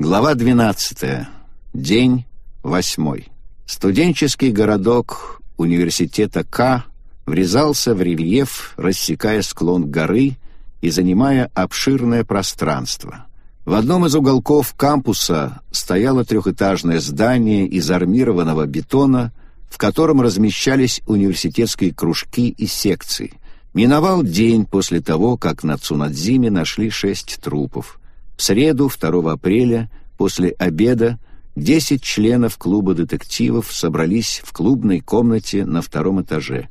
Глава 12. День 8. Студенческий городок университета К врезался в рельеф, рассекая склон горы и занимая обширное пространство. В одном из уголков кампуса стояло трехэтажное здание из армированного бетона, в котором размещались университетские кружки и секции. Миновал день после того, как на Цунадзиме нашли шесть трупов. Среду, 2 апреля, после обеда, десять членов клуба детективов собрались в клубной комнате на втором этаже.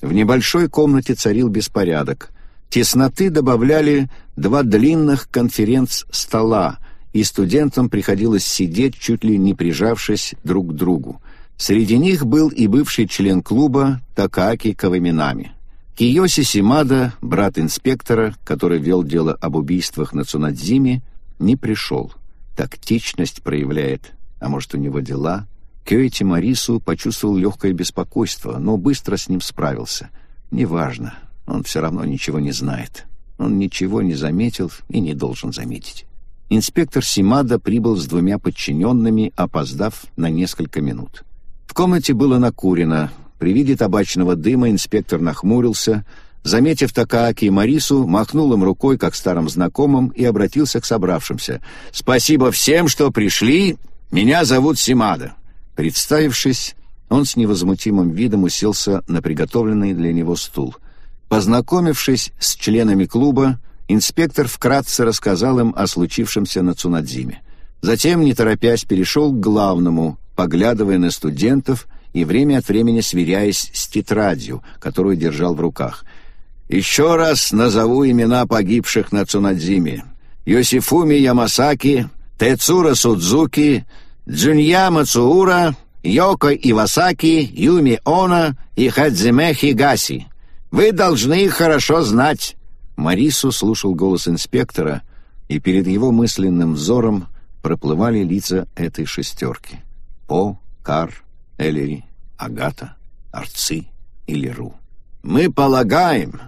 В небольшой комнате царил беспорядок. Тесноты добавляли два длинных конференц-стола, и студентам приходилось сидеть, чуть ли не прижавшись друг к другу. Среди них был и бывший член клуба Такааки Каваминами. Киоси Симада, брат инспектора, который вел дело об убийствах на Цунадзиме, не пришел. Тактичность проявляет, а может, у него дела? Кёити Марису почувствовал легкое беспокойство, но быстро с ним справился. Неважно, он все равно ничего не знает. Он ничего не заметил и не должен заметить. Инспектор Симада прибыл с двумя подчиненными, опоздав на несколько минут. В комнате было накурено. При виде табачного дыма инспектор нахмурился — Заметив Такааки и Марису, махнул им рукой, как старым знакомым, и обратился к собравшимся. «Спасибо всем, что пришли. Меня зовут Симада». Представившись, он с невозмутимым видом уселся на приготовленный для него стул. Познакомившись с членами клуба, инспектор вкратце рассказал им о случившемся на Цунадзиме. Затем, не торопясь, перешел к главному, поглядывая на студентов и время от времени сверяясь с тетрадью, которую держал в руках — еще раз назову имена погибших на Цунадзиме. Йосифуми Ямасаки, Тецура Судзуки, Джунья Мацуура, Йоко Ивасаки, Юми Она и Хадзиме Хигаси. Вы должны их хорошо знать». Марису слушал голос инспектора, и перед его мысленным взором проплывали лица этой шестерки. По, Кар, Элери, Агата, Арци и Леру. «Мы полагаем,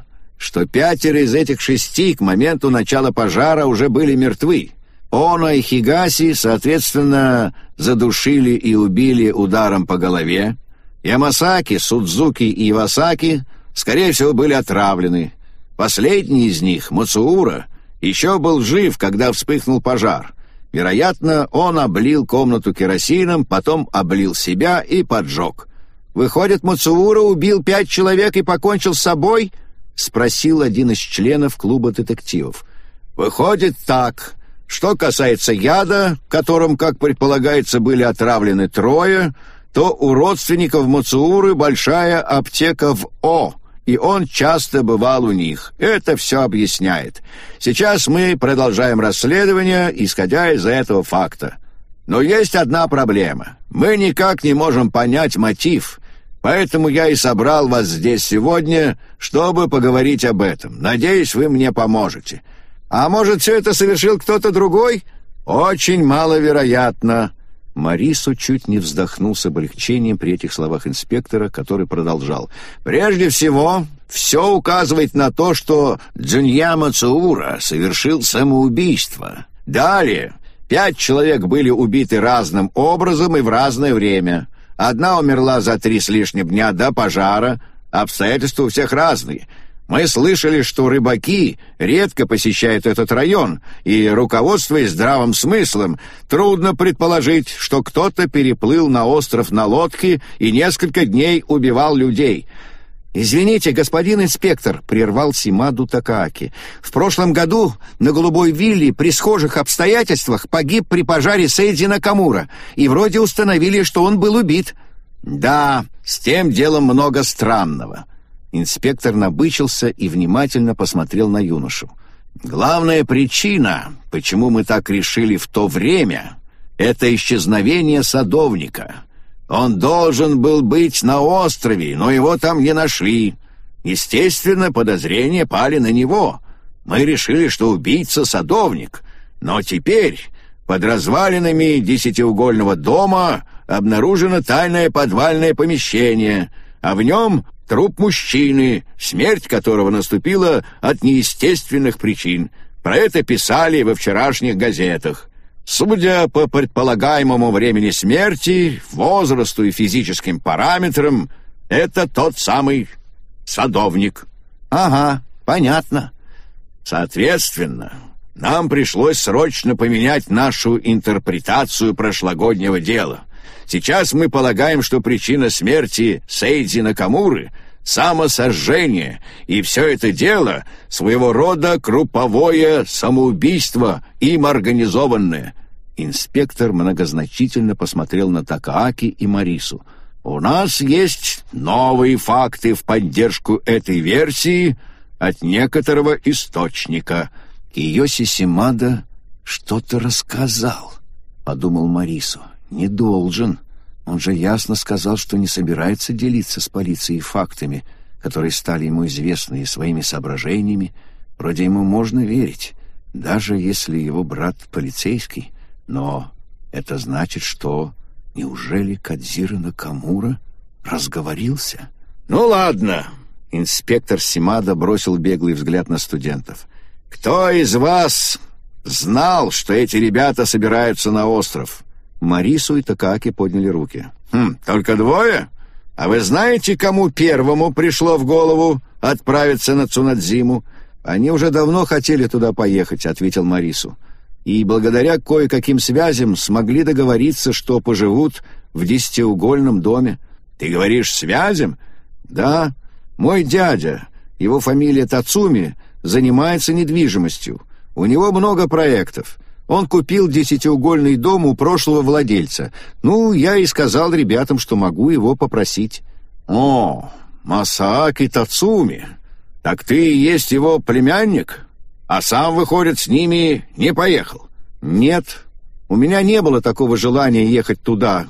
что пятеро из этих шести к моменту начала пожара уже были мертвы. Оно и Хигаси, соответственно, задушили и убили ударом по голове. Ямасаки, Судзуки и Ивасаки, скорее всего, были отравлены. Последний из них, Мацуура, еще был жив, когда вспыхнул пожар. Вероятно, он облил комнату керосином, потом облил себя и поджег. Выходит, Мацуура убил пять человек и покончил с собой —— спросил один из членов клуба детективов. «Выходит так. Что касается яда, которым, как предполагается, были отравлены трое, то у родственников Мацууры большая аптека в О, и он часто бывал у них. Это все объясняет. Сейчас мы продолжаем расследование, исходя из этого факта. Но есть одна проблема. Мы никак не можем понять мотив, Поэтому я и собрал вас здесь сегодня, чтобы поговорить об этом. Надеюсь, вы мне поможете. А может, все это совершил кто-то другой? Очень маловероятно». Марису чуть не вздохнул с облегчением при этих словах инспектора, который продолжал. «Прежде всего, все указывает на то, что Дзюнья Мацуура совершил самоубийство. Далее, пять человек были убиты разным образом и в разное время. Одна умерла за три с лишним дня до пожара, обстоятельства у всех разные. Мы слышали, что рыбаки редко посещают этот район, и, руководствуясь здравым смыслом, трудно предположить, что кто-то переплыл на остров на лодке и несколько дней убивал людей — «Извините, господин инспектор», — прервал Симаду Такааки. «В прошлом году на Голубой вилле при схожих обстоятельствах погиб при пожаре Сейдзи Накамура, и вроде установили, что он был убит». «Да, с тем делом много странного». Инспектор набычился и внимательно посмотрел на юношу. «Главная причина, почему мы так решили в то время, это исчезновение садовника». Он должен был быть на острове, но его там не нашли. Естественно, подозрения пали на него. Мы решили, что убийца — садовник. Но теперь под развалинами десятиугольного дома обнаружено тайное подвальное помещение, а в нем труп мужчины, смерть которого наступила от неестественных причин. Про это писали во вчерашних газетах. Судя по предполагаемому времени смерти, возрасту и физическим параметрам, это тот самый садовник. Ага, понятно. Соответственно, нам пришлось срочно поменять нашу интерпретацию прошлогоднего дела. Сейчас мы полагаем, что причина смерти Сейдзи Накамуры — самосожжение, и все это дело — своего рода групповое самоубийство, им организованное. Инспектор многозначительно посмотрел на Такааки и Марису. «У нас есть новые факты в поддержку этой версии от некоторого источника». Киоси Симада что-то рассказал, подумал Марису. Не должен. Он же ясно сказал, что не собирается делиться с полицией фактами, которые стали ему известны и своими соображениями. Вроде ему можно верить, даже если его брат полицейский. Но это значит, что... Неужели Кадзира Накамура разговорился? «Ну ладно», — инспектор Симада бросил беглый взгляд на студентов. «Кто из вас знал, что эти ребята собираются на остров?» Марису и Такаки подняли руки. «Хм, только двое? А вы знаете, кому первому пришло в голову отправиться на Цунадзиму?» «Они уже давно хотели туда поехать», — ответил Марису. «И благодаря кое-каким связям смогли договориться, что поживут в десятиугольном доме». «Ты говоришь, связям?» «Да. Мой дядя, его фамилия Тацуми, занимается недвижимостью. У него много проектов. Он купил десятиугольный дом у прошлого владельца. Ну, я и сказал ребятам, что могу его попросить. О, Масааки Тацуми. Так ты и есть его племянник? А сам, выходит, с ними не поехал? Нет. У меня не было такого желания ехать туда,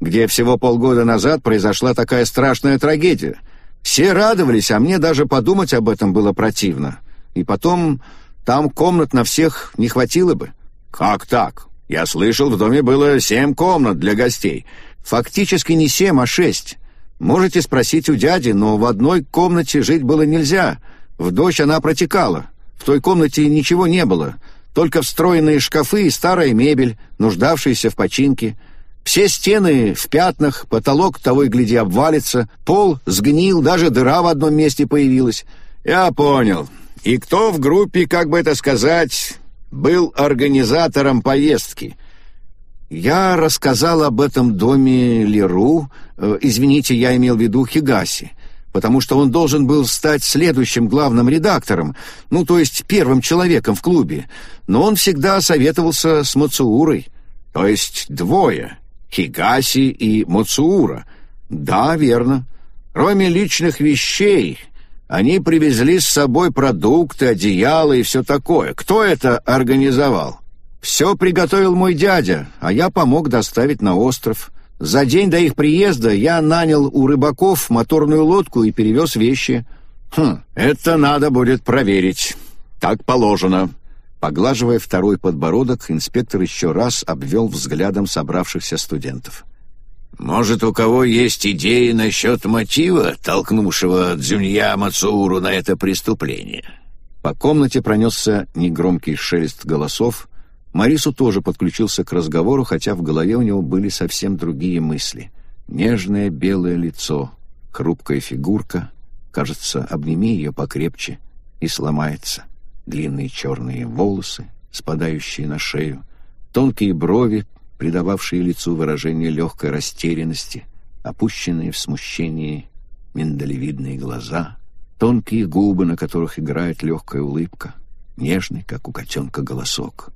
где всего полгода назад произошла такая страшная трагедия. Все радовались, а мне даже подумать об этом было противно. И потом, там комнат на всех не хватило бы. Как так? Я слышал, в доме было семь комнат для гостей. Фактически не семь, а шесть. Можете спросить у дяди, но в одной комнате жить было нельзя. В дождь она протекала. В той комнате ничего не было. Только встроенные шкафы и старая мебель, нуждавшиеся в починке. Все стены в пятнах, потолок того и гляди обвалится, пол сгнил, даже дыра в одном месте появилась. Я понял. И кто в группе, как бы это сказать, был организатором поездки? Я рассказал об этом доме Леру, э, извините, я имел в виду Хигаси, потому что он должен был стать следующим главным редактором, ну, то есть первым человеком в клубе, но он всегда советовался с Мацуурой. То есть двое, Хигаси и Мацуура. Да, верно. Кроме личных вещей, они привезли с собой продукты, одеяла и все такое. Кто это организовал? Все приготовил мой дядя, а я помог доставить на остров. За день до их приезда я нанял у рыбаков моторную лодку и перевез вещи. Хм, это надо будет проверить. Так положено. Поглаживая второй подбородок, инспектор еще раз обвел взглядом собравшихся студентов. Может, у кого есть идеи насчет мотива, толкнувшего Дзюнья Мацууру на это преступление?» По комнате пронесся негромкий шелест голосов. Марису тоже подключился к разговору, хотя в голове у него были совсем другие мысли. Нежное белое лицо, хрупкая фигурка. Кажется, обними ее покрепче и сломается. Длинные черные волосы, спадающие на шею, тонкие брови, придававшие лицу выражение легкой растерянности, опущенные в смущении миндалевидные глаза, тонкие губы, на которых играет легкая улыбка, нежный, как у котенка, голосок.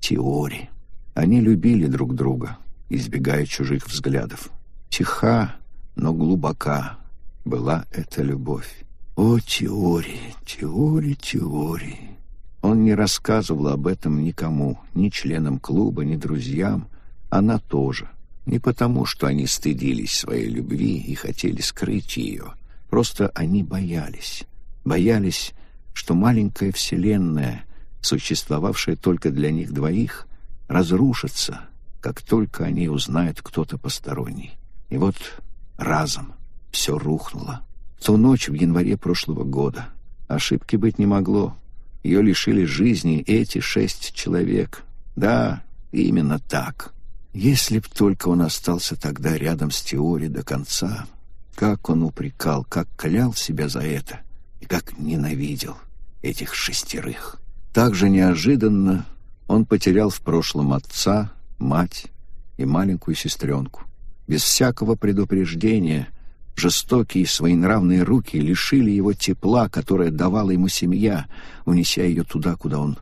Теори. Они любили друг друга, избегая чужих взглядов. Тиха, но глубока была эта любовь. О, теории, теории, теории! Он не рассказывал об этом никому, ни членам клуба, ни друзьям, она тоже. Не потому, что они стыдились своей любви и хотели скрыть ее. Просто они боялись. Боялись, что маленькая вселенная, существовавшая только для них двоих, разрушится, как только они узнают кто-то посторонний. И вот разом все рухнуло. Ту ночь в январе прошлого года. Ошибки быть не могло. Ее лишили жизни эти шесть человек. Да, Именно так. Если б только он остался тогда рядом с Теори до конца, как он упрекал, как клял себя за это и как ненавидел этих шестерых. Так же неожиданно он потерял в прошлом отца, мать и маленькую сестренку. Без всякого предупреждения жестокие своенравные руки лишили его тепла, которое давала ему семья, унеся ее туда, куда он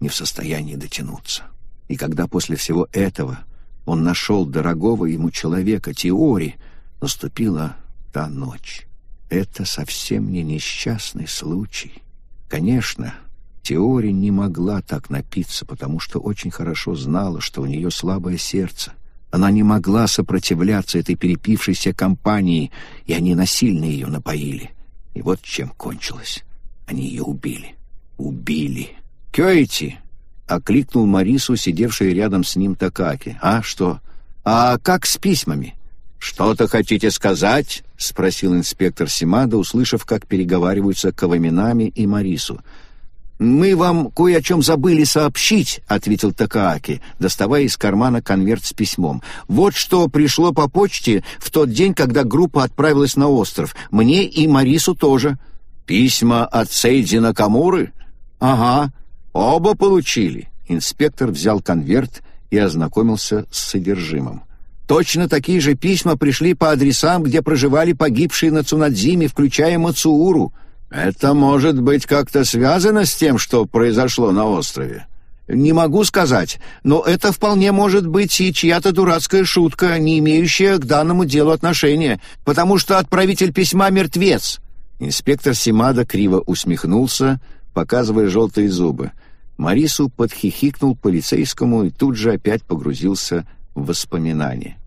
не в состоянии дотянуться. И когда после всего этого он нашел дорогого ему человека, Теори, наступила та ночь. Это совсем не несчастный случай. Конечно, Теори не могла так напиться, потому что очень хорошо знала, что у нее слабое сердце. Она не могла сопротивляться этой перепившейся компании, и они насильно ее напоили. И вот чем кончилось. Они ее убили. Убили. «Кёйти!» — окликнул Марису, сидевший рядом с ним Такаки. «А что? А как с письмами?» «Что-то хотите сказать?» — спросил инспектор Симада, услышав, как переговариваются Каваминами и Марису. «Мы вам кое о чем забыли сообщить», — ответил Такааки, доставая из кармана конверт с письмом. «Вот что пришло по почте в тот день, когда группа отправилась на остров. Мне и Марису тоже». «Письма от Сейдзи Накамуры?» «Ага. Оба получили». Инспектор взял конверт и ознакомился с содержимым. Точно такие же письма пришли по адресам, где проживали погибшие на Цунадзиме, включая Мацууру. Это может быть как-то связано с тем, что произошло на острове? Не могу сказать, но это вполне может быть и чья-то дурацкая шутка, не имеющая к данному делу отношения, потому что отправитель письма мертвец. Инспектор Симада криво усмехнулся, показывая желтые зубы. Марису подхихикнул полицейскому и тут же опять погрузился в воспоминания.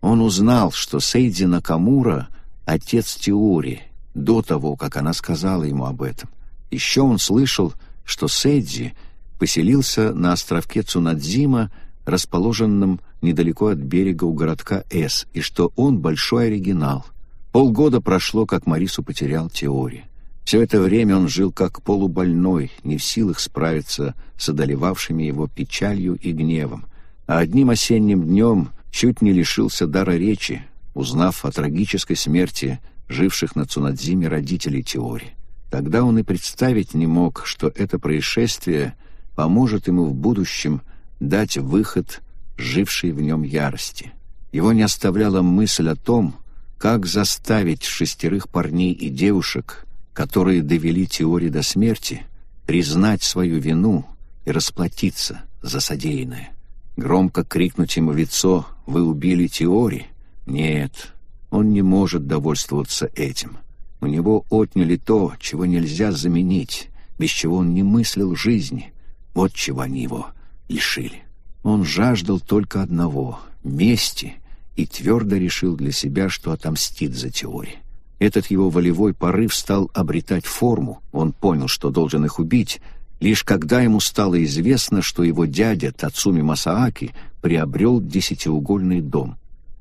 Он узнал, что Сейди Накамура — отец Теори, до того, как она сказала ему об этом. Еще он слышал, что Сейдзи поселился на островке Цунадзима, расположенном недалеко от берега у городка С, и что он большой оригинал. Полгода прошло, как Марису потерял Теори. Все это время он жил как полубольной, не в силах справиться с одолевавшими его печалью и гневом. А одним осенним днем чуть не лишился дара речи, узнав о трагической смерти живших на Цунадзиме родителей Теори. Тогда он и представить не мог, что это происшествие поможет ему в будущем дать выход жившей в нем ярости. Его не оставляла мысль о том, как заставить шестерых парней и девушек, которые довели Теори до смерти, признать свою вину и расплатиться за содеянное. Громко крикнуть ему в лицо «Вы убили Теори?» Нет, он не может довольствоваться этим. У него отняли то, чего нельзя заменить, без чего он не мыслил жизни. Вот чего они его лишили. Он жаждал только одного — мести, и твердо решил для себя, что отомстит за Теори. Этот его волевой порыв стал обретать форму. Он понял, что должен их убить, лишь когда ему стало известно, что его дядя Тацуми Масааки приобрел десятиугольный дом.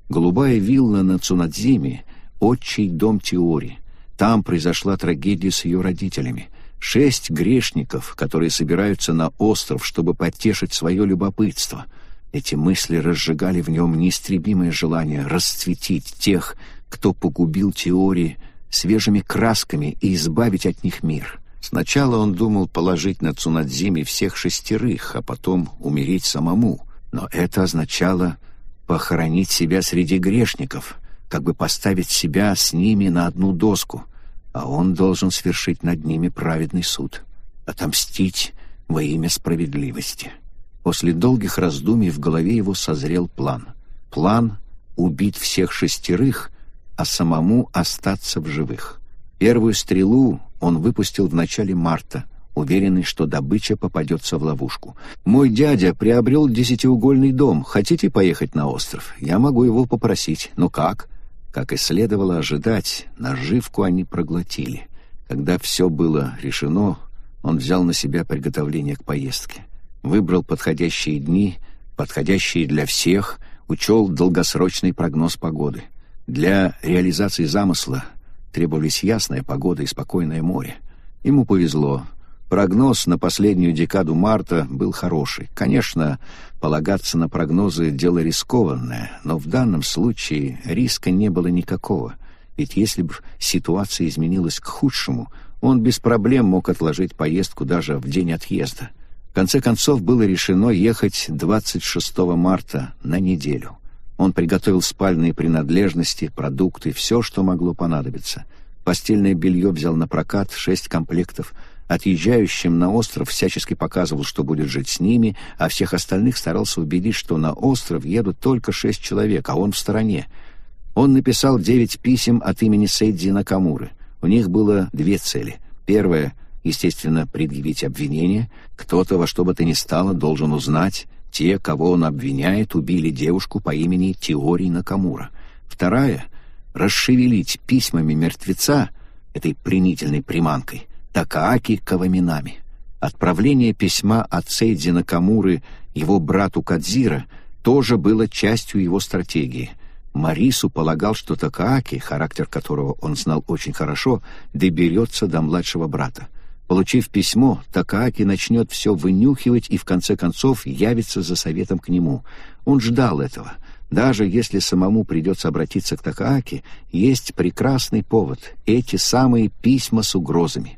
Голубая вилла на Цунадзиме — отчий дом Теори. Там произошла трагедия с ее родителями. Шесть грешников, которые собираются на остров, чтобы потешить свое любопытство. Эти мысли разжигали в нем неистребимое желание расцветить тех, кто погубил Теори свежими красками и избавить от них мир. Сначала он думал положить на Цунадзиме всех шестерых, а потом умереть самому. Но это означало похоронить себя среди грешников, как бы поставить себя с ними на одну доску, а он должен свершить над ними праведный суд, отомстить во имя справедливости. После долгих раздумий в голове его созрел план. План — убить всех шестерых, а самому остаться в живых. Первую стрелу он выпустил в начале марта, уверенный, что добыча попадется в ловушку. «Мой дядя приобрел десятиугольный дом. Хотите поехать на остров? Я могу его попросить. Ну как?» Как и следовало ожидать, наживку они проглотили. Когда все было решено, он взял на себя приготовление к поездке. Выбрал подходящие дни, подходящие для всех, учел долгосрочный прогноз погоды. Для реализации замысла требовались ясная погода и спокойное море. Ему повезло. Прогноз на последнюю декаду марта был хороший. Конечно, полагаться на прогнозы — дело рискованное, но в данном случае риска не было никакого. Ведь если бы ситуация изменилась к худшему, он без проблем мог отложить поездку даже в день отъезда. В конце концов, было решено ехать 26 марта на неделю. Он приготовил спальные принадлежности, продукты, все, что могло понадобиться. Постельное белье взял на прокат, шесть комплектов — Отъезжающим на остров всячески показывал, что будет жить с ними, а всех остальных старался убедить, что на остров едут только шесть человек, а он в стороне. Он написал девять писем от имени Сейдзи Накамуры. У них было две цели. Первая — естественно, предъявить обвинение. Кто-то во что бы то ни стало должен узнать, те, кого он обвиняет, убили девушку по имени Теорий Накамура. Вторая — расшевелить письмами мертвеца, этой пленительной приманкой, Такааки Каваминами. Отправление письма от Сейдзи Накамуры его брату Кадзира тоже было частью его стратегии. Марису полагал, что Такааки, характер которого он знал очень хорошо, доберется до младшего брата. Получив письмо, Такааки начнет все вынюхивать и в конце концов явится за советом к нему. Он ждал этого. Даже если самому придется обратиться к Такааки, есть прекрасный повод — эти самые письма с угрозами.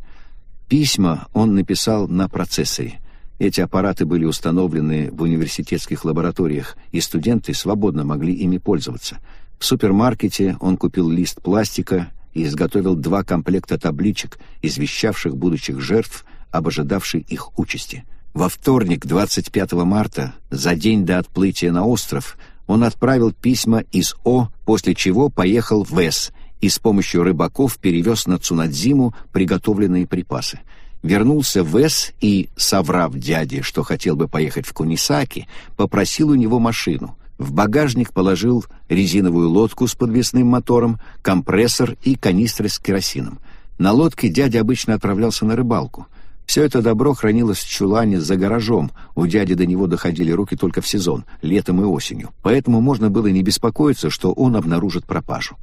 Письма он написал на процессоре. Эти аппараты были установлены в университетских лабораториях, и студенты свободно могли ими пользоваться. В супермаркете он купил лист пластика и изготовил два комплекта табличек, извещавших будущих жертв об ожидавшей их участи. Во вторник, 25 марта, за день до отплытия на остров, он отправил письма из О, после чего поехал в С и с помощью рыбаков перевез на Цунадзиму приготовленные припасы. Вернулся в Эс и, соврав дяде, что хотел бы поехать в Кунисаки, попросил у него машину. В багажник положил резиновую лодку с подвесным мотором, компрессор и канистры с керосином. На лодке дядя обычно отправлялся на рыбалку. Все это добро хранилось в чулане за гаражом. У дяди до него доходили руки только в сезон, летом и осенью. Поэтому можно было не беспокоиться, что он обнаружит пропажу.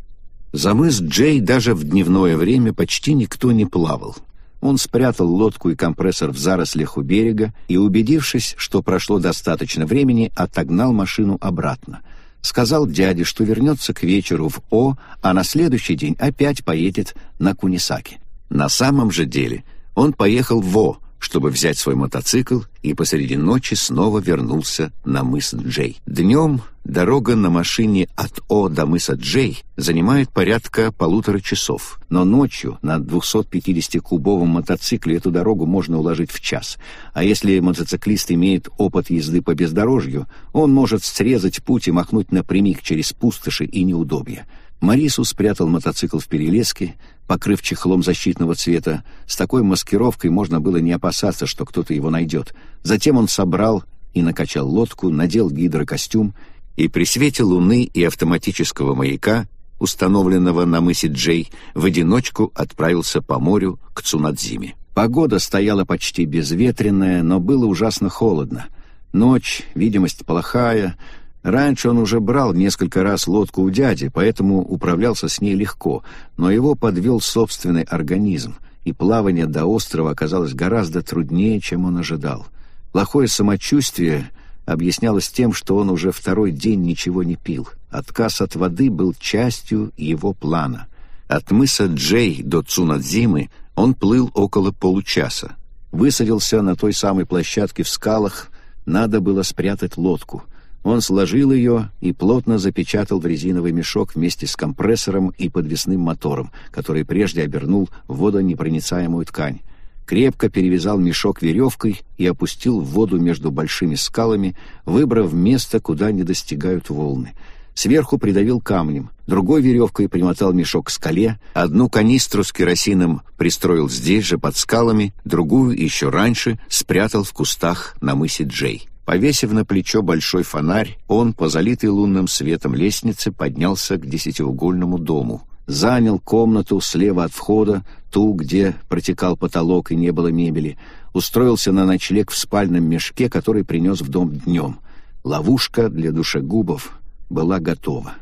За мыс Джей даже в дневное время почти никто не плавал. Он спрятал лодку и компрессор в зарослях у берега и, убедившись, что прошло достаточно времени, отогнал машину обратно. Сказал дяде, что вернется к вечеру в О, а на следующий день опять поедет на Кунисаки. На самом же деле он поехал в О, чтобы взять свой мотоцикл и посреди ночи снова вернулся на мыс Джей. Днем дорога на машине от О до мыса Джей занимает порядка полутора часов, но ночью на 250-кубовом мотоцикле эту дорогу можно уложить в час. А если мотоциклист имеет опыт езды по бездорожью, он может срезать путь и махнуть напрямик через пустоши и неудобья. Марису спрятал мотоцикл в перелеске, покрыв чехлом защитного цвета. С такой маскировкой можно было не опасаться, что кто-то его найдет. Затем он собрал и накачал лодку, надел гидрокостюм и при свете луны и автоматического маяка, установленного на мысе Джей, в одиночку отправился по морю к Цунадзиме. Погода стояла почти безветренная, но было ужасно холодно. Ночь, видимость плохая, Раньше он уже брал несколько раз лодку у дяди, поэтому управлялся с ней легко, но его подвел собственный организм, и плавание до острова оказалось гораздо труднее, чем он ожидал. Плохое самочувствие объяснялось тем, что он уже второй день ничего не пил. Отказ от воды был частью его плана. От мыса Джей до Цунадзимы он плыл около получаса. Высадился на той самой площадке в скалах, надо было спрятать лодку — он сложил ее и плотно запечатал в резиновый мешок вместе с компрессором и подвесным мотором, который прежде обернул в водонепроницаемую ткань. Крепко перевязал мешок веревкой и опустил в воду между большими скалами, выбрав место, куда не достигают волны. Сверху придавил камнем, другой веревкой примотал мешок к скале, одну канистру с керосином пристроил здесь же под скалами, другую еще раньше спрятал в кустах на мысе Джей. Повесив на плечо большой фонарь, он по залитой лунным светом лестнице поднялся к десятиугольному дому. Занял комнату слева от входа, ту, где протекал потолок и не было мебели. Устроился на ночлег в спальном мешке, который принес в дом днем. Ловушка для душегубов была готова.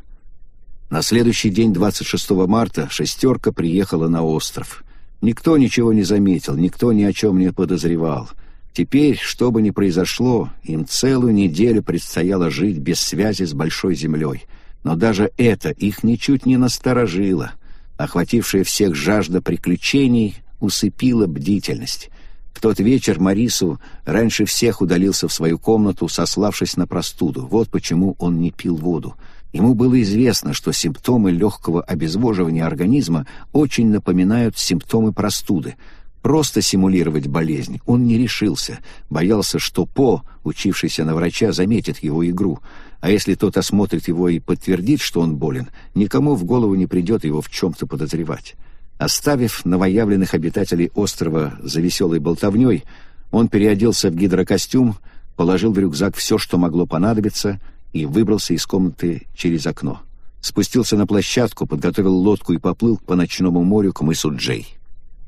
На следующий день, 26 марта, «шестерка» приехала на остров. Никто ничего не заметил, никто ни о чем не подозревал. Теперь, что бы ни произошло, им целую неделю предстояло жить без связи с Большой Землей. Но даже это их ничуть не насторожило. Охватившая всех жажда приключений усыпила бдительность. В тот вечер Марису раньше всех удалился в свою комнату, сославшись на простуду. Вот почему он не пил воду. Ему было известно, что симптомы легкого обезвоживания организма очень напоминают симптомы простуды. Просто симулировать болезнь он не решился, боялся, что По, учившийся на врача, заметит его игру. А если тот осмотрит его и подтвердит, что он болен, никому в голову не придет его в чем-то подозревать. Оставив новоявленных обитателей острова за веселой болтовней, он переоделся в гидрокостюм, положил в рюкзак все, что могло понадобиться, и выбрался из комнаты через окно. Спустился на площадку, подготовил лодку и поплыл по ночному морю к мысу Джей.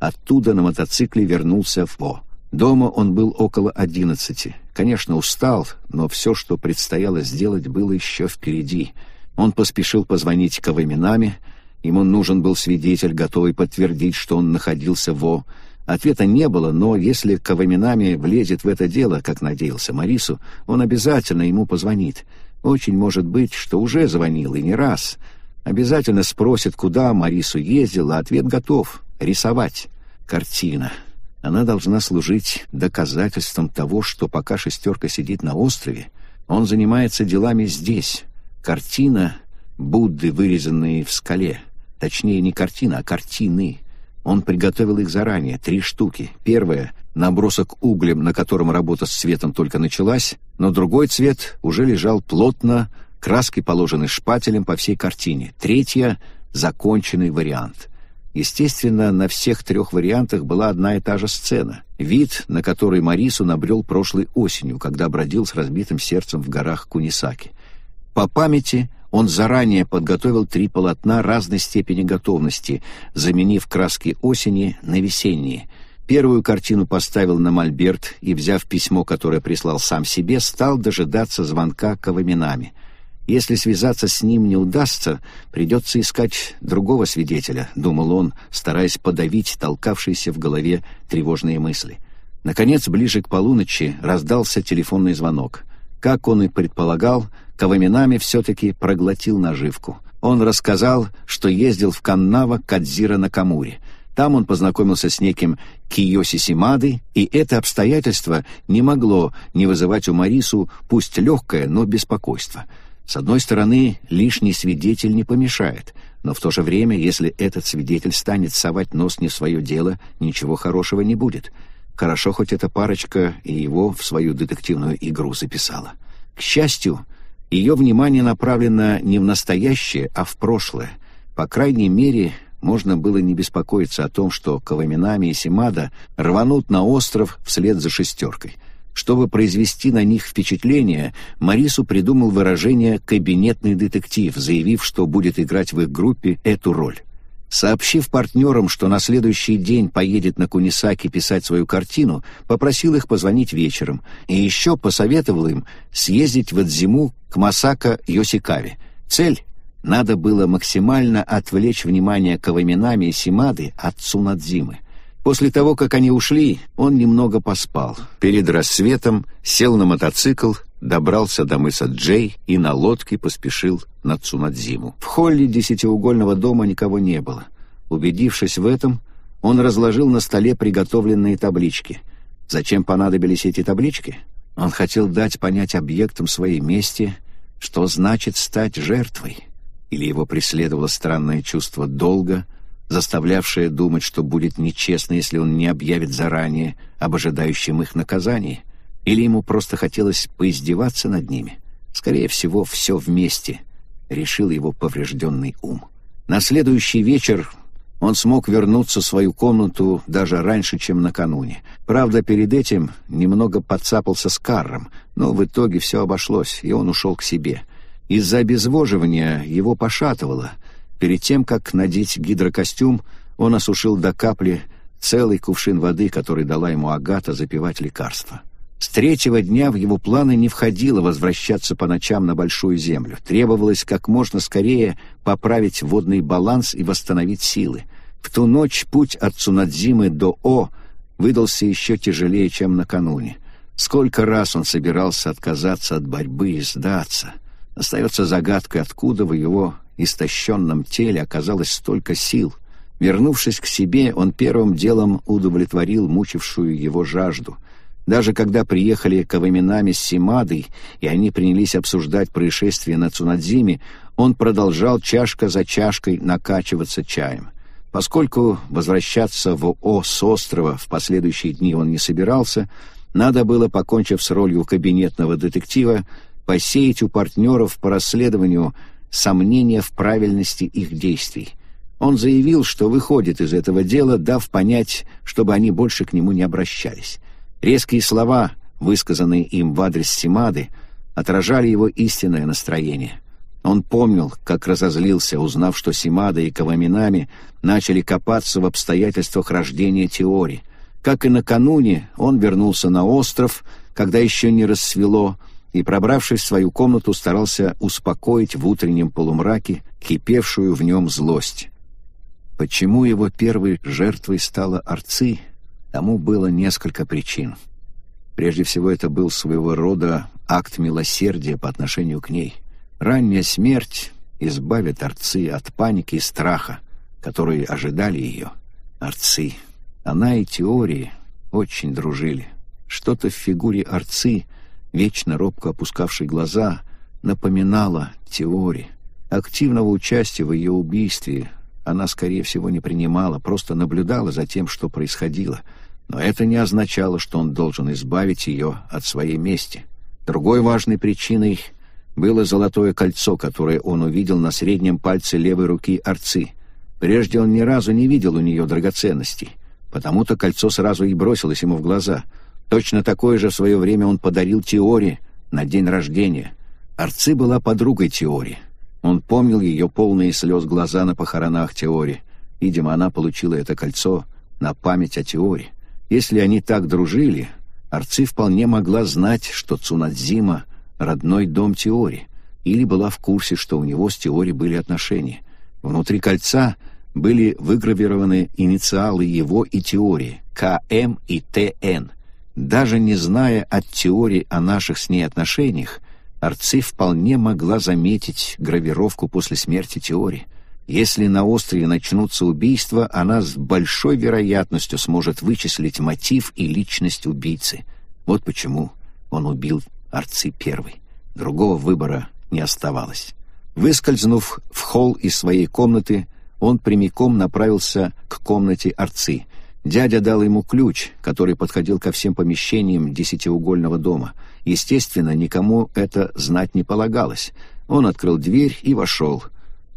Оттуда на мотоцикле вернулся в. Дома он был около одиннадцати. Конечно, устал, но все, что предстояло сделать, было еще впереди. Он поспешил позвонить Каваминаме, Ему нужен был свидетель, готовый подтвердить, что он находился в О. Ответа не было, но если Каваминами влезет в это дело, как надеялся Марису, он обязательно ему позвонит. Очень может быть, что уже звонил, и не раз. Обязательно спросит, куда Марису ездил, а ответ готов — рисовать. Картина. Она должна служить доказательством того, что пока шестерка сидит на острове, он занимается делами здесь. Картина Будды, вырезанные в скале. Точнее, не картина, а картины. Он приготовил их заранее, три штуки. Первая — набросок углем, на котором работа с цветом только началась, но другой цвет уже лежал плотно, краски положены шпателем по всей картине. Третья — законченный вариант. Естественно, на всех трех вариантах была одна и та же сцена. Вид, на который Марису набрел прошлой осенью, когда бродил с разбитым сердцем в горах Кунисаки. По памяти он заранее подготовил три полотна разной степени готовности, заменив краски осени на весенние. Первую картину поставил на мольберт и, взяв письмо, которое прислал сам себе, стал дожидаться звонка Каваминами. Если связаться с ним не удастся, придется искать другого свидетеля, думал он, стараясь подавить толкавшиеся в голове тревожные мысли. Наконец, ближе к полуночи раздался телефонный звонок. Как он и предполагал, Каваминами все-таки проглотил наживку. Он рассказал, что ездил в Каннава Кадзира Накамури. Там он познакомился с неким Киоси Симадой, и это обстоятельство не могло не вызывать у Марису пусть легкое, но беспокойство. С одной стороны, лишний свидетель не помешает, но в то же время, если этот свидетель станет совать нос не в свое дело, ничего хорошего не будет. Хорошо, хоть эта парочка и его в свою детективную игру записала. К счастью, ее внимание направлено не в настоящее, а в прошлое. По крайней мере, можно было не беспокоиться о том, что Каваминами и Симада рванут на остров вслед за шестеркой. Чтобы произвести на них впечатление, Марису придумал выражение «кабинетный детектив», заявив, что будет играть в их группе эту роль. Сообщив партнерам, что на следующий день поедет на Кунисаки писать свою картину, попросил их позвонить вечером и еще посоветовал им съездить в Адзиму к Масака Йосикаве. Цель — надо было максимально отвлечь внимание Каваминами и Симады от Цунадзимы. После того, как они ушли, он немного поспал. Перед рассветом сел на мотоцикл добрался до мыса Джей и на лодке поспешил на Цунадзиму. В холле десятиугольного дома никого не было. Убедившись в этом, он разложил на столе приготовленные таблички. Зачем понадобились эти таблички? Он хотел дать понять объектам своей мести, что значит стать жертвой. Или его преследовало странное чувство долга, заставлявшее думать, что будет нечестно, если он не объявит заранее об ожидающем их наказании — или ему просто хотелось поиздеваться над ними? Скорее всего, все вместе, решил его поврежденный ум. На следующий вечер он смог вернуться в свою комнату даже раньше, чем накануне. Правда, перед этим немного подцапался с Карром, но в итоге все обошлось, и он ушел к себе. Из-за обезвоживания его пошатывало. Перед тем, как надеть гидрокостюм, он осушил до капли целый кувшин воды, который дала ему Агата запивать лекарства. С третьего дня в его планы не входило возвращаться по ночам на Большую Землю. Требовалось как можно скорее поправить водный баланс и восстановить силы. В ту ночь путь от Цунадзимы до О выдался еще тяжелее, чем накануне. Сколько раз он собирался отказаться от борьбы и сдаться. Остается загадкой, откуда в его истощенном теле оказалось столько сил. Вернувшись к себе, он первым делом удовлетворил мучившую его жажду. Даже когда приехали Каваминами с Симадой, и они принялись обсуждать происшествие на Цунадзиме, он продолжал чашка за чашкой накачиваться чаем. Поскольку возвращаться в О с острова в последующие дни он не собирался, надо было, покончив с ролью кабинетного детектива, посеять у партнеров по расследованию сомнения в правильности их действий. Он заявил, что выходит из этого дела, дав понять, чтобы они больше к нему не обращались. Резкие слова, высказанные им в адрес Симады, отражали его истинное настроение. Он помнил, как разозлился, узнав, что Симада и Каваминами начали копаться в обстоятельствах рождения теории. Как и накануне, он вернулся на остров, когда еще не рассвело, и, пробравшись в свою комнату, старался успокоить в утреннем полумраке кипевшую в нем злость. Почему его первой жертвой стала Арци, тому было несколько причин. Прежде всего, это был своего рода акт милосердия по отношению к ней. Ранняя смерть избавит Арци от паники и страха, которые ожидали ее. Арци. Она и теории очень дружили. Что-то в фигуре Арци — вечно робко опускавший глаза, напоминала теории. Активного участия в ее убийстве она, скорее всего, не принимала, просто наблюдала за тем, что происходило. Но это не означало, что он должен избавить ее от своей мести. Другой важной причиной было золотое кольцо, которое он увидел на среднем пальце левой руки Арцы. Прежде он ни разу не видел у нее драгоценностей, потому-то кольцо сразу и бросилось ему в глаза — Точно такое же в свое время он подарил Теоре на день рождения. Арци была подругой Теори. Он помнил ее полные слез глаза на похоронах Теори. Видимо, она получила это кольцо на память о Теори. Если они так дружили, Арци вполне могла знать, что Цунадзима — родной дом Теори, или была в курсе, что у него с Теори были отношения. Внутри кольца были выгравированы инициалы его и Теори — КМ и ТН — даже не зная от теории о наших с ней отношениях, Арци вполне могла заметить гравировку после смерти теории. Если на острове начнутся убийства, она с большой вероятностью сможет вычислить мотив и личность убийцы. Вот почему он убил Арци первый. Другого выбора не оставалось. Выскользнув в холл из своей комнаты, он прямиком направился к комнате Арци. Дядя дал ему ключ, который подходил ко всем помещениям десятиугольного дома. Естественно, никому это знать не полагалось. Он открыл дверь и вошел.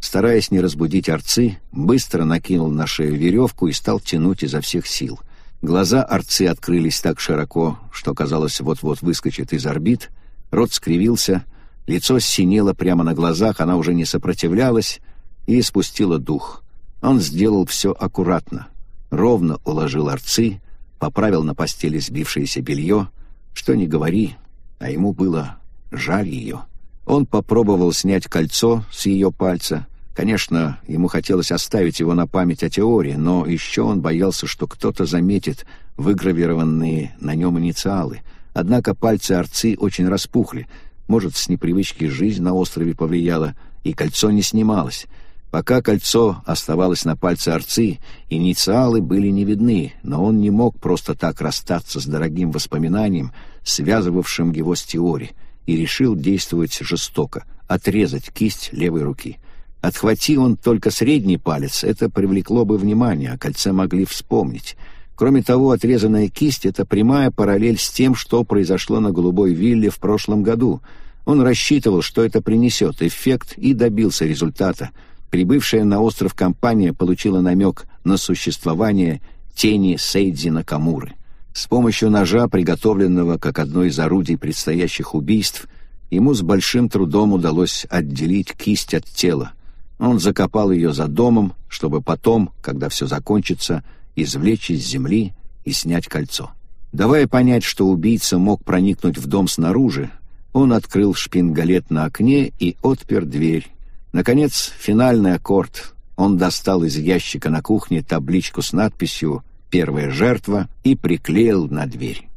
Стараясь не разбудить арцы, быстро накинул на шею веревку и стал тянуть изо всех сил. Глаза арцы открылись так широко, что, казалось, вот-вот выскочит из орбит. Рот скривился, лицо синело прямо на глазах, она уже не сопротивлялась и спустила дух. Он сделал все аккуратно, ровно уложил арцы, поправил на постели сбившееся белье. Что ни говори, а ему было жаль ее. Он попробовал снять кольцо с ее пальца. Конечно, ему хотелось оставить его на память о теории, но еще он боялся, что кто-то заметит выгравированные на нем инициалы. Однако пальцы арцы очень распухли. Может, с непривычки жизнь на острове повлияла, и кольцо не снималось. Пока кольцо оставалось на пальце арцы, инициалы были не видны, но он не мог просто так расстаться с дорогим воспоминанием, связывавшим его с теорией, и решил действовать жестоко, отрезать кисть левой руки. Отхвати он только средний палец, это привлекло бы внимание, а кольце могли вспомнить. Кроме того, отрезанная кисть — это прямая параллель с тем, что произошло на Голубой вилле в прошлом году. Он рассчитывал, что это принесет эффект, и добился результата — Прибывшая на остров компания получила намек на существование тени Сейдзи Накамуры. С помощью ножа, приготовленного как одно из орудий предстоящих убийств, ему с большим трудом удалось отделить кисть от тела. Он закопал ее за домом, чтобы потом, когда все закончится, извлечь из земли и снять кольцо. Давая понять, что убийца мог проникнуть в дом снаружи, он открыл шпингалет на окне и отпер дверь, Наконец, финальный аккорд. Он достал из ящика на кухне табличку с надписью «Первая жертва» и приклеил на дверь.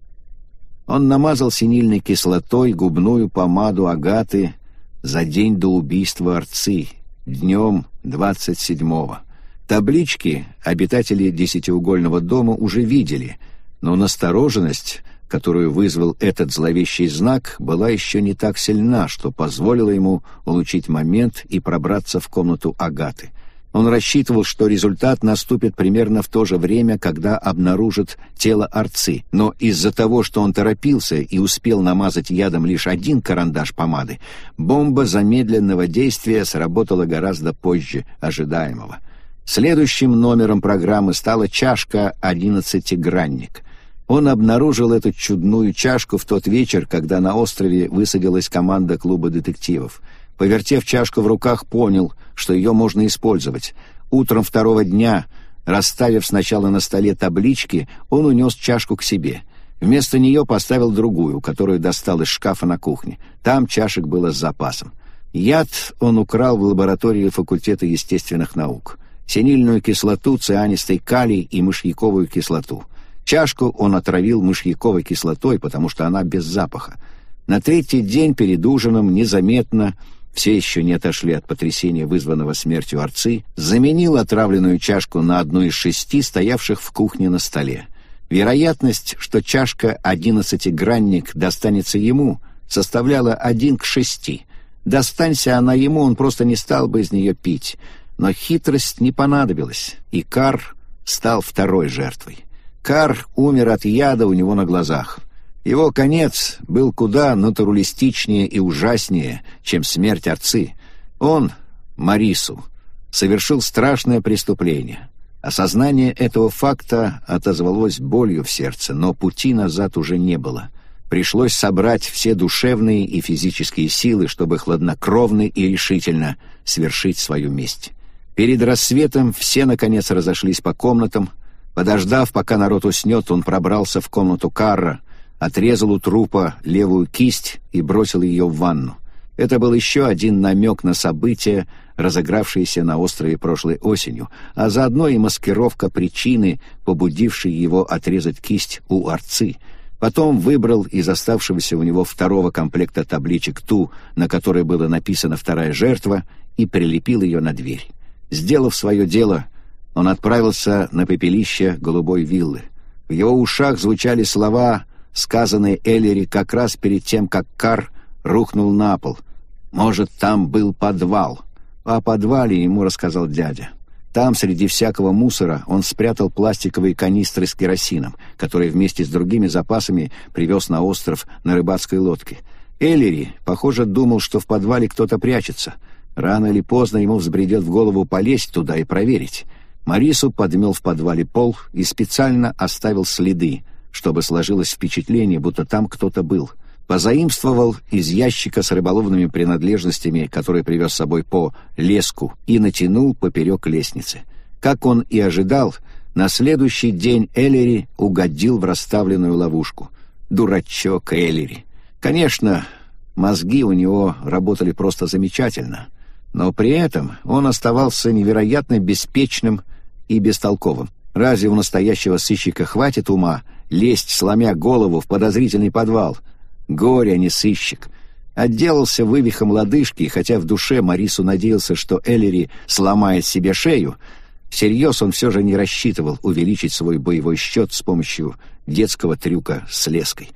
Он намазал синильной кислотой губную помаду Агаты за день до убийства Арцы, днем 27-го. Таблички обитатели десятиугольного дома уже видели, но настороженность которую вызвал этот зловещий знак, была еще не так сильна, что позволило ему улучшить момент и пробраться в комнату Агаты. Он рассчитывал, что результат наступит примерно в то же время, когда обнаружат тело Арцы, но из-за того, что он торопился и успел намазать ядом лишь один карандаш помады, бомба замедленного действия сработала гораздо позже ожидаемого. Следующим номером программы стала чашка «Одиннадцатигранник». Он обнаружил эту чудную чашку в тот вечер, когда на острове высадилась команда клуба детективов. Повертев чашку в руках, понял, что ее можно использовать. Утром второго дня, расставив сначала на столе таблички, он унес чашку к себе. Вместо нее поставил другую, которую достал из шкафа на кухне. Там чашек было с запасом. Яд он украл в лаборатории факультета естественных наук. Синильную кислоту, цианистый калий и мышьяковую кислоту — Чашку он отравил мышьяковой кислотой, потому что она без запаха. На третий день перед ужином незаметно, все еще не отошли от потрясения, вызванного смертью арцы, заменил отравленную чашку на одну из шести, стоявших в кухне на столе. Вероятность, что чашка одиннадцатигранник достанется ему, составляла один к шести. Достанься она ему, он просто не стал бы из нее пить. Но хитрость не понадобилась, и Кар стал второй жертвой. Кар умер от яда у него на глазах. Его конец был куда натуралистичнее и ужаснее, чем смерть отцы. Он, Марису, совершил страшное преступление. Осознание этого факта отозвалось болью в сердце, но пути назад уже не было. Пришлось собрать все душевные и физические силы, чтобы хладнокровно и решительно свершить свою месть. Перед рассветом все, наконец, разошлись по комнатам, Подождав, пока народ уснет, он пробрался в комнату Карра, отрезал у трупа левую кисть и бросил ее в ванну. Это был еще один намек на события, разыгравшиеся на острове прошлой осенью, а заодно и маскировка причины, побудившей его отрезать кисть у арцы. Потом выбрал из оставшегося у него второго комплекта табличек ту, на которой была написана вторая жертва, и прилепил ее на дверь. Сделав свое дело, он отправился на пепелище голубой виллы. В его ушах звучали слова, сказанные Эллери как раз перед тем, как Кар рухнул на пол. «Может, там был подвал?» О подвале ему рассказал дядя. Там, среди всякого мусора, он спрятал пластиковые канистры с керосином, которые вместе с другими запасами привез на остров на рыбацкой лодке. Эллери, похоже, думал, что в подвале кто-то прячется. Рано или поздно ему взбредет в голову полезть туда и проверить. Марису подмел в подвале пол и специально оставил следы, чтобы сложилось впечатление, будто там кто-то был. Позаимствовал из ящика с рыболовными принадлежностями, который привез с собой по леску, и натянул поперек лестницы. Как он и ожидал, на следующий день Эллери угодил в расставленную ловушку. Дурачок Эллери. Конечно, мозги у него работали просто замечательно, но при этом он оставался невероятно беспечным и бестолковым. Разве у настоящего сыщика хватит ума лезть, сломя голову, в подозрительный подвал? Горе, а не сыщик. Отделался вывихом лодыжки, хотя в душе Марису надеялся, что Эллери сломает себе шею, всерьез он все же не рассчитывал увеличить свой боевой счет с помощью детского трюка с леской.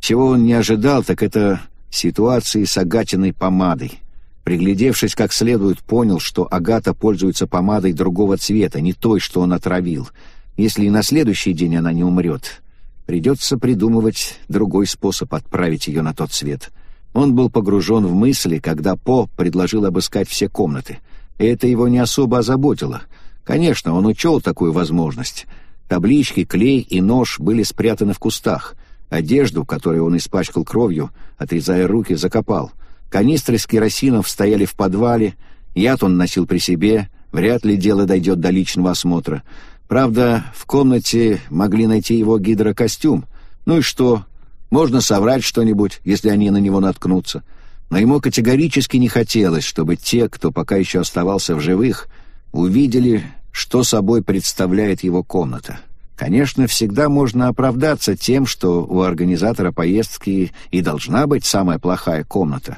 Чего он не ожидал, так это ситуации с агатиной помадой. Приглядевшись как следует, понял, что Агата пользуется помадой другого цвета, не той, что он отравил. Если и на следующий день она не умрет, придется придумывать другой способ отправить ее на тот свет. Он был погружен в мысли, когда По предложил обыскать все комнаты. это его не особо озаботило. Конечно, он учел такую возможность. Таблички, клей и нож были спрятаны в кустах. Одежду, которую он испачкал кровью, отрезая руки, закопал — Канистры с керосином стояли в подвале, яд он носил при себе, вряд ли дело дойдет до личного осмотра. Правда, в комнате могли найти его гидрокостюм. Ну и что? Можно соврать что-нибудь, если они на него наткнутся. Но ему категорически не хотелось, чтобы те, кто пока еще оставался в живых, увидели, что собой представляет его комната. Конечно, всегда можно оправдаться тем, что у организатора поездки и должна быть самая плохая комната.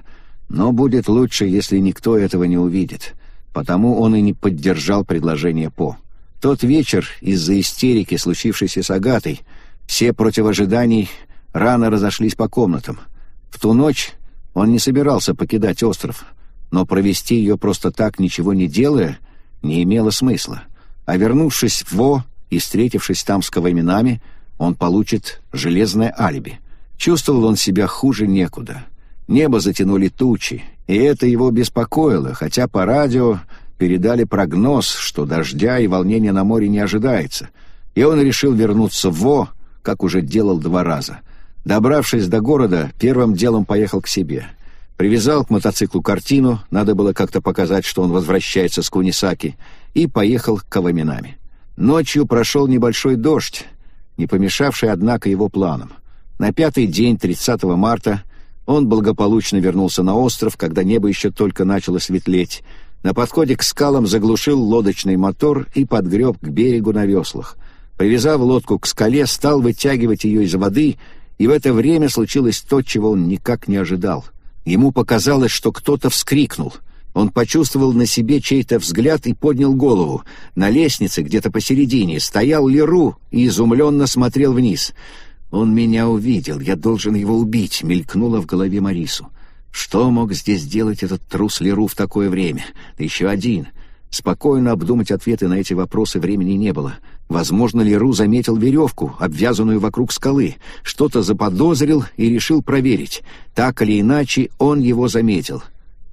Но будет лучше, если никто этого не увидит. Потому он и не поддержал предложение По. Тот вечер из-за истерики, случившейся с Агатой, все против ожиданий рано разошлись по комнатам. В ту ночь он не собирался покидать остров, но провести ее просто так, ничего не делая, не имело смысла. А вернувшись в Во и встретившись там с Коваминами, он получит железное алиби. Чувствовал он себя хуже некуда. Небо затянули тучи, и это его беспокоило, хотя по радио передали прогноз, что дождя и волнения на море не ожидается, и он решил вернуться в Во, как уже делал два раза. Добравшись до города, первым делом поехал к себе. Привязал к мотоциклу картину, надо было как-то показать, что он возвращается с Кунисаки, и поехал к Каваминами. Ночью прошел небольшой дождь, не помешавший, однако, его планам. На пятый день, 30 марта, он благополучно вернулся на остров, когда небо еще только начало светлеть. На подходе к скалам заглушил лодочный мотор и подгреб к берегу на веслах. Привязав лодку к скале, стал вытягивать ее из воды, и в это время случилось то, чего он никак не ожидал. Ему показалось, что кто-то вскрикнул — он почувствовал на себе чей-то взгляд и поднял голову. На лестнице, где-то посередине, стоял Леру и изумленно смотрел вниз. «Он меня увидел, я должен его убить», — мелькнуло в голове Марису. «Что мог здесь делать этот трус Леру в такое время? Да еще один». Спокойно обдумать ответы на эти вопросы времени не было. Возможно, Леру заметил веревку, обвязанную вокруг скалы, что-то заподозрил и решил проверить. Так или иначе, он его заметил.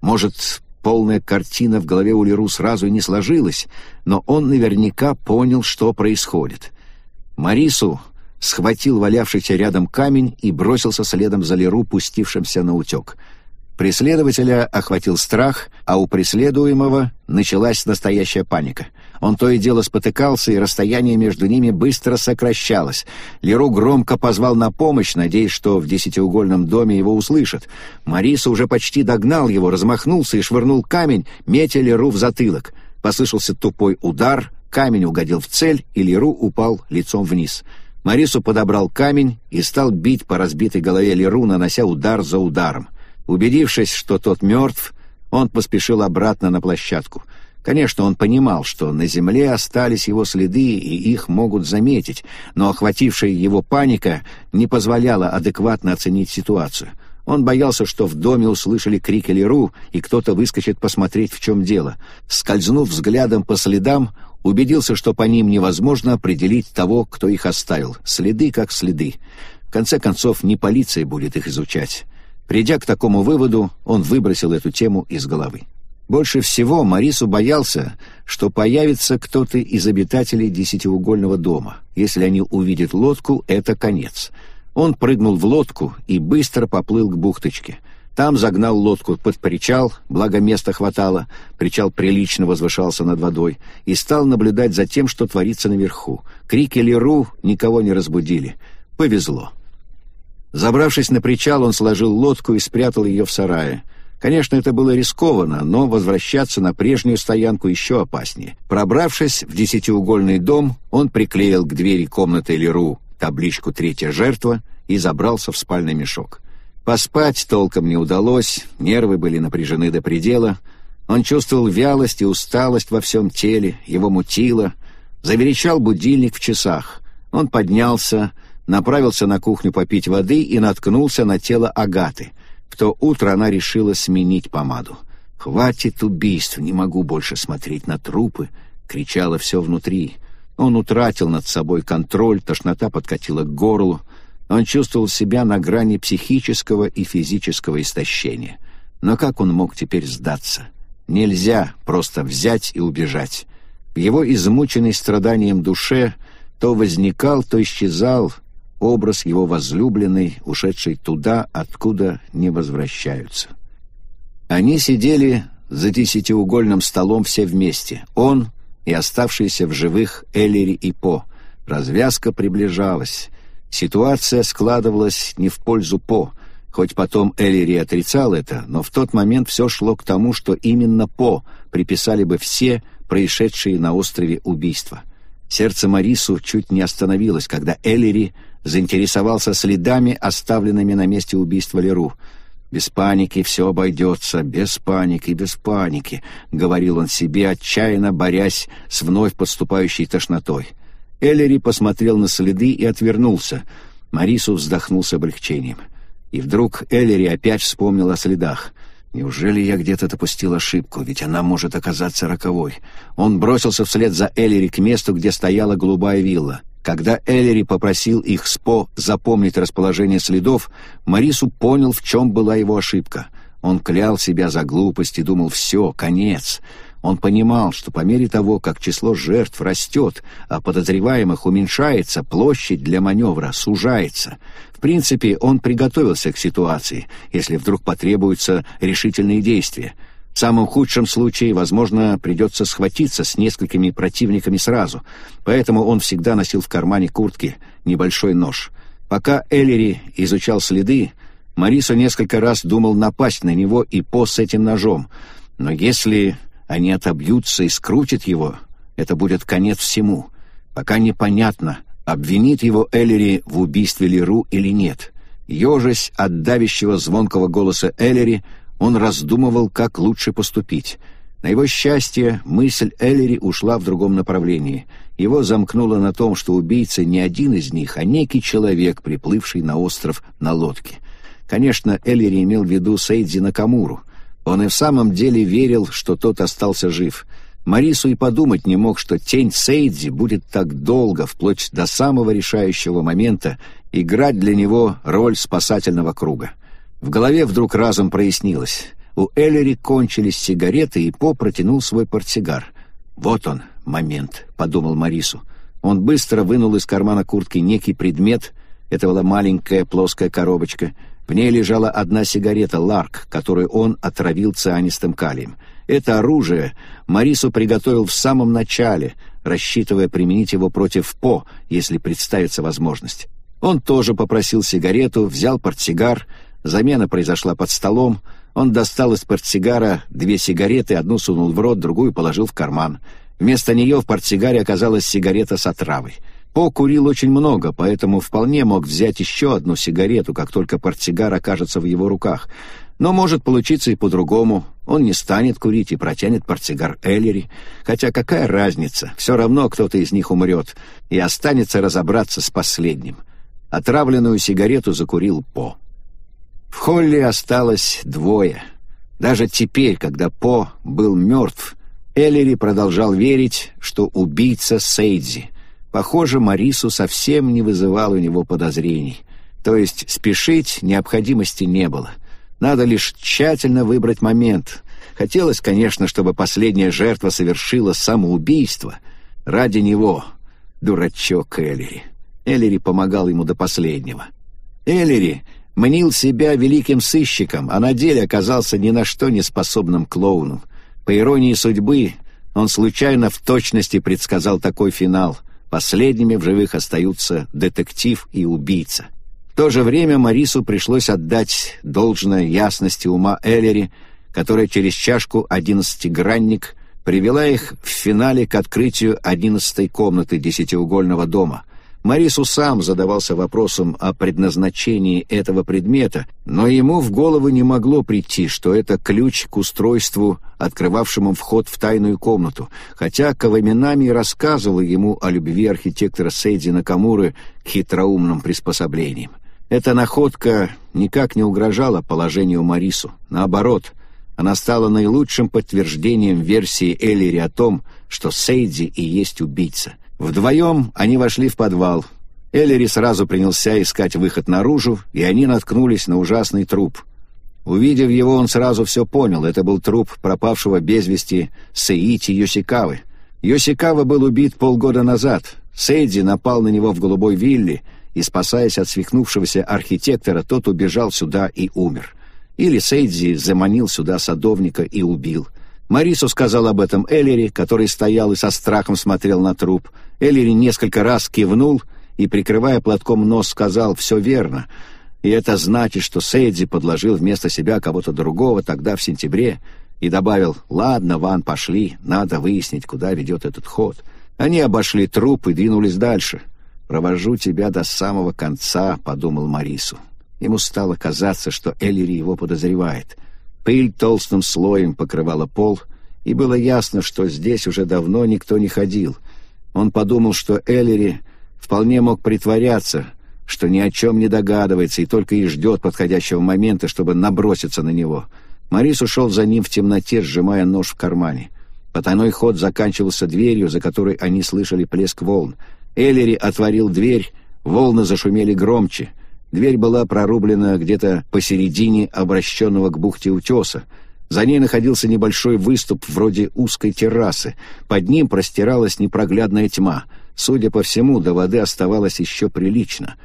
Может, Полная картина в голове у Леру сразу не сложилась, но он наверняка понял, что происходит. Марису схватил валявшийся рядом камень и бросился следом за Леру, пустившимся на утек — Преследователя охватил страх, а у преследуемого началась настоящая паника. Он то и дело спотыкался, и расстояние между ними быстро сокращалось. Леру громко позвал на помощь, надеясь, что в десятиугольном доме его услышат. Мариса уже почти догнал его, размахнулся и швырнул камень, метя Леру в затылок. Послышался тупой удар, камень угодил в цель, и Леру упал лицом вниз. Марису подобрал камень и стал бить по разбитой голове Леру, нанося удар за ударом. Убедившись, что тот мертв, он поспешил обратно на площадку. Конечно, он понимал, что на земле остались его следы, и их могут заметить, но охватившая его паника не позволяла адекватно оценить ситуацию. Он боялся, что в доме услышали крик Леру, и кто-то выскочит посмотреть, в чем дело. Скользнув взглядом по следам, убедился, что по ним невозможно определить того, кто их оставил. Следы как следы. В конце концов, не полиция будет их изучать. Придя к такому выводу, он выбросил эту тему из головы. Больше всего Марису боялся, что появится кто-то из обитателей десятиугольного дома. Если они увидят лодку, это конец. Он прыгнул в лодку и быстро поплыл к бухточке. Там загнал лодку под причал, благо места хватало, причал прилично возвышался над водой, и стал наблюдать за тем, что творится наверху. Крики Леру никого не разбудили. Повезло. Забравшись на причал, он сложил лодку и спрятал ее в сарае. Конечно, это было рискованно, но возвращаться на прежнюю стоянку еще опаснее. Пробравшись в десятиугольный дом, он приклеил к двери комнаты Леру табличку «Третья жертва» и забрался в спальный мешок. Поспать толком не удалось, нервы были напряжены до предела. Он чувствовал вялость и усталость во всем теле, его мутило. Заверещал будильник в часах. Он поднялся, направился на кухню попить воды и наткнулся на тело Агаты. В то утро она решила сменить помаду. «Хватит убийств, не могу больше смотреть на трупы!» — кричало все внутри. Он утратил над собой контроль, тошнота подкатила к горлу. Он чувствовал себя на грани психического и физического истощения. Но как он мог теперь сдаться? Нельзя просто взять и убежать. В его измученной страданием душе то возникал, то исчезал образ его возлюбленной, ушедшей туда, откуда не возвращаются. Они сидели за десятиугольным столом все вместе, он и оставшиеся в живых Эллири и По. Развязка приближалась. Ситуация складывалась не в пользу По, хоть потом Эллири отрицал это, но в тот момент все шло к тому, что именно По приписали бы все происшедшие на острове убийства. Сердце Марису чуть не остановилось, когда Эллири заинтересовался следами, оставленными на месте убийства Леру. «Без паники все обойдется, без паники, без паники», — говорил он себе, отчаянно борясь с вновь подступающей тошнотой. Эллири посмотрел на следы и отвернулся. Марису вздохнул с облегчением. И вдруг Эллири опять вспомнил о следах. Неужели я где-то допустил ошибку, ведь она может оказаться роковой? Он бросился вслед за Эллири к месту, где стояла голубая вилла. Когда Эллири попросил их Спо запомнить расположение следов, Марису понял, в чем была его ошибка. Он клял себя за глупость и думал «все, конец». Он понимал, что по мере того, как число жертв растет, а подозреваемых уменьшается, площадь для маневра сужается. В принципе, он приготовился к ситуации, если вдруг потребуются решительные действия. В самом худшем случае, возможно, придется схватиться с несколькими противниками сразу, поэтому он всегда носил в кармане куртки небольшой нож. Пока Эллери изучал следы, Марисо несколько раз думал напасть на него и по с этим ножом, но если они отобьются и скрутят его, это будет конец всему. Пока непонятно, обвинит его Эллери в убийстве Леру или нет. Ежась от давящего звонкого голоса Эллери, он раздумывал, как лучше поступить. На его счастье, мысль Эллери ушла в другом направлении. Его замкнуло на том, что убийца не один из них, а некий человек, приплывший на остров на лодке. Конечно, Эллери имел в виду Сейдзи Накамуру — он и в самом деле верил, что тот остался жив. Марису и подумать не мог, что тень Сейдзи будет так долго, вплоть до самого решающего момента, играть для него роль спасательного круга. В голове вдруг разом прояснилось. У Эллери кончились сигареты, и По протянул свой портсигар. «Вот он, момент», — подумал Марису. Он быстро вынул из кармана куртки некий предмет. Это была маленькая плоская коробочка — в ней лежала одна сигарета «Ларк», которую он отравил цианистым калием. Это оружие Марису приготовил в самом начале, рассчитывая применить его против По, если представится возможность. Он тоже попросил сигарету, взял портсигар, замена произошла под столом, он достал из портсигара две сигареты, одну сунул в рот, другую положил в карман. Вместо нее в портсигаре оказалась сигарета с отравой — по курил очень много, поэтому вполне мог взять еще одну сигарету, как только портсигар окажется в его руках. Но может получиться и по-другому. Он не станет курить и протянет портсигар Эллери. Хотя какая разница, все равно кто-то из них умрет, и останется разобраться с последним. Отравленную сигарету закурил По. В холле осталось двое. Даже теперь, когда По был мертв, Эллери продолжал верить, что убийца Сейдзи — Похоже, Марису совсем не вызывал у него подозрений. То есть спешить необходимости не было. Надо лишь тщательно выбрать момент. Хотелось, конечно, чтобы последняя жертва совершила самоубийство. Ради него, дурачок Эллири. Эллири помогал ему до последнего. Эллири мнил себя великим сыщиком, а на деле оказался ни на что не способным клоуном. По иронии судьбы, он случайно в точности предсказал такой финал. Последними в живых остаются детектив и убийца. В то же время Марису пришлось отдать должное ясности ума Эллери, которая через чашку «одиннадцатигранник» привела их в финале к открытию одиннадцатой комнаты десятиугольного дома — Марису сам задавался вопросом о предназначении этого предмета, но ему в голову не могло прийти, что это ключ к устройству, открывавшему вход в тайную комнату, хотя Каваминами рассказывал ему о любви архитектора Сейдзи Накамуры к хитроумным приспособлениям. Эта находка никак не угрожала положению Марису. Наоборот, она стала наилучшим подтверждением версии Эллири о том, что Сейдзи и есть убийца — Вдвоем они вошли в подвал. Эллери сразу принялся искать выход наружу, и они наткнулись на ужасный труп. Увидев его, он сразу все понял. Это был труп пропавшего без вести Сеити Йосикавы. Йосикава был убит полгода назад. Сейди напал на него в голубой вилле, и, спасаясь от свихнувшегося архитектора, тот убежал сюда и умер. Или Сейдзи заманил сюда садовника и убил. Марису сказал об этом Эллери, который стоял и со страхом смотрел на труп — Эллири несколько раз кивнул и, прикрывая платком нос, сказал «все верно». И это значит, что Сейдзи подложил вместо себя кого-то другого тогда, в сентябре. и добавил «Ладно, Ван, пошли, надо выяснить, куда ведет этот ход». Они обошли труп и двинулись дальше. «Провожу тебя до самого конца», — подумал Марису. Ему стало казаться, что Эллири его подозревает. Пыль толстым слоем покрывала пол, и было ясно, что здесь уже давно никто не ходил. Он подумал, что Эллири вполне мог притворяться, что ни о чем не догадывается и только и ждет подходящего момента, чтобы наброситься на него. Марис ушел за ним в темноте, сжимая нож в кармане. Потайной ход заканчивался дверью, за которой они слышали плеск волн. Эллири отворил дверь, волны зашумели громче. Дверь была прорублена где-то посередине обращенного к бухте утеса. За ней находился небольшой выступ вроде узкой террасы. Под ним простиралась непроглядная тьма. Судя по всему, до воды оставалось еще прилично.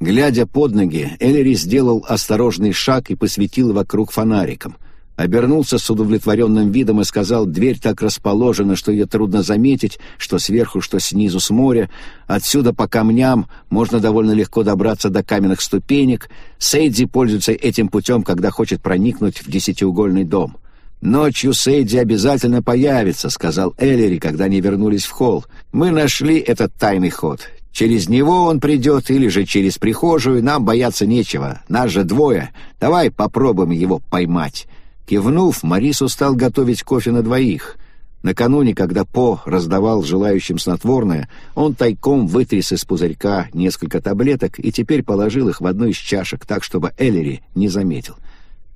Глядя под ноги, Эллири сделал осторожный шаг и посветил вокруг фонариком — обернулся с удовлетворенным видом и сказал, «Дверь так расположена, что ее трудно заметить, что сверху, что снизу с моря. Отсюда по камням можно довольно легко добраться до каменных ступенек. Сейдзи пользуется этим путем, когда хочет проникнуть в десятиугольный дом». «Ночью Сейдзи обязательно появится», — сказал Эллери, когда они вернулись в холл. «Мы нашли этот тайный ход. Через него он придет или же через прихожую. Нам бояться нечего. Нас же двое. Давай попробуем его поймать». Кивнув, Марису стал готовить кофе на двоих. Накануне, когда По раздавал желающим снотворное, он тайком вытряс из пузырька несколько таблеток и теперь положил их в одну из чашек так, чтобы Эллери не заметил.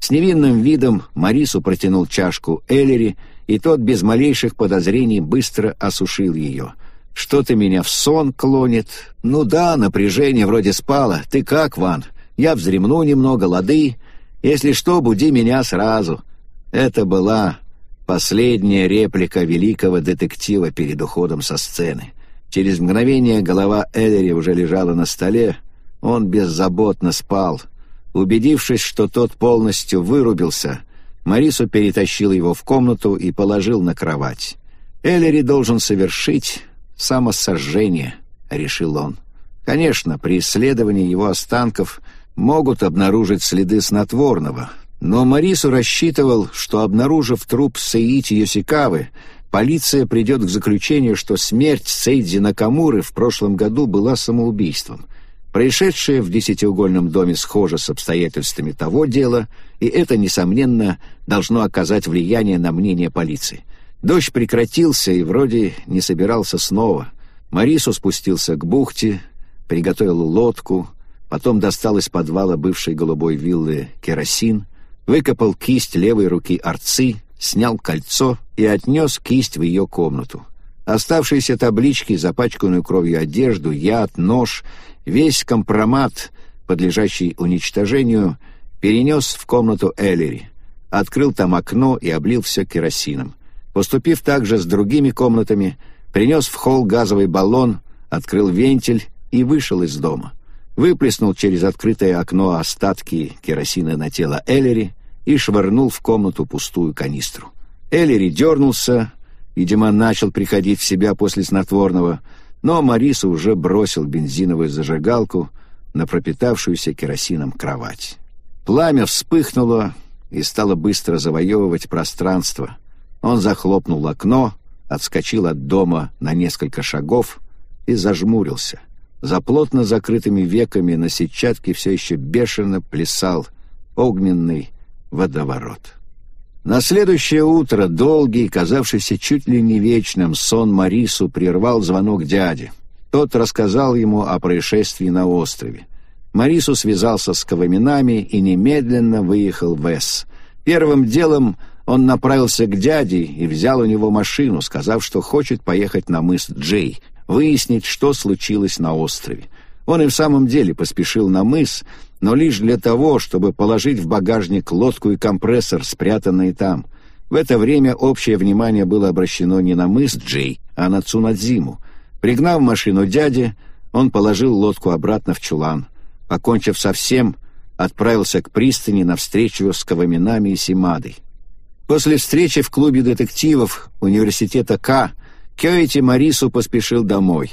С невинным видом Марису протянул чашку Эллери, и тот без малейших подозрений быстро осушил ее. «Что-то меня в сон клонит. Ну да, напряжение вроде спало. Ты как, Ван? Я вздремну немного, лады. Если что, буди меня сразу». Это была последняя реплика великого детектива перед уходом со сцены. Через мгновение голова Эллери уже лежала на столе. Он беззаботно спал. Убедившись, что тот полностью вырубился, Марису перетащил его в комнату и положил на кровать. «Эллери должен совершить самосожжение», — решил он. Конечно, при исследовании его останков могут обнаружить следы снотворного, но Марису рассчитывал, что, обнаружив труп Саити Йосикавы, полиция придет к заключению, что смерть Сейдзи Накамуры в прошлом году была самоубийством. Происшедшее в десятиугольном доме схоже с обстоятельствами того дела, и это, несомненно, должно оказать влияние на мнение полиции. Дождь прекратился и вроде не собирался снова. Марису спустился к бухте, приготовил лодку — Потом достал из подвала бывшей голубой виллы керосин, выкопал кисть левой руки арцы, снял кольцо и отнес кисть в ее комнату. Оставшиеся таблички, запачканную кровью одежду, яд, нож, весь компромат, подлежащий уничтожению, перенес в комнату Эллери, открыл там окно и облил все керосином. Поступив также с другими комнатами, принес в холл газовый баллон, открыл вентиль и вышел из дома выплеснул через открытое окно остатки керосина на тело Эллери и швырнул в комнату пустую канистру. Эллери дернулся, видимо, начал приходить в себя после снотворного, но Мариса уже бросил бензиновую зажигалку на пропитавшуюся керосином кровать. Пламя вспыхнуло и стало быстро завоевывать пространство. Он захлопнул окно, отскочил от дома на несколько шагов и зажмурился — за плотно закрытыми веками на сетчатке все еще бешено плясал огненный водоворот. На следующее утро долгий, казавшийся чуть ли не вечным, сон Марису прервал звонок дяди. Тот рассказал ему о происшествии на острове. Марису связался с Коваминами и немедленно выехал в Эс. Первым делом он направился к дяде и взял у него машину, сказав, что хочет поехать на мыс Джей, выяснить, что случилось на острове. Он и в самом деле поспешил на мыс, но лишь для того, чтобы положить в багажник лодку и компрессор, спрятанные там. В это время общее внимание было обращено не на мыс Джей, а на Цунадзиму. Пригнав машину дяди, он положил лодку обратно в чулан. Покончив со всем, отправился к пристани на встречу с Каваминами и Симадой. После встречи в клубе детективов университета К Кёити Марису поспешил домой.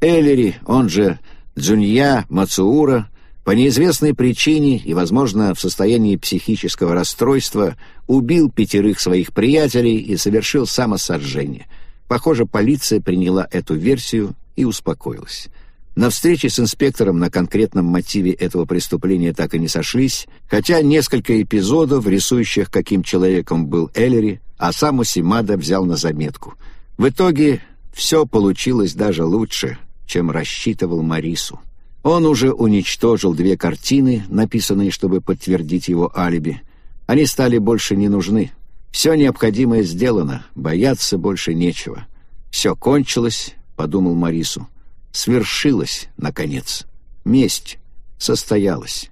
Эллери, он же Джунья Мацуура, по неизвестной причине и, возможно, в состоянии психического расстройства убил пятерых своих приятелей и совершил самосожжение. Похоже, полиция приняла эту версию и успокоилась. На встрече с инспектором на конкретном мотиве этого преступления так и не сошлись, хотя несколько эпизодов, рисующих, каким человеком был Эллери, а сам Усимада взял на заметку. В итоге все получилось даже лучше, чем рассчитывал Марису. Он уже уничтожил две картины, написанные, чтобы подтвердить его алиби. Они стали больше не нужны. Все необходимое сделано, бояться больше нечего. «Все кончилось», — подумал Марису свершилось, наконец. Месть состоялась.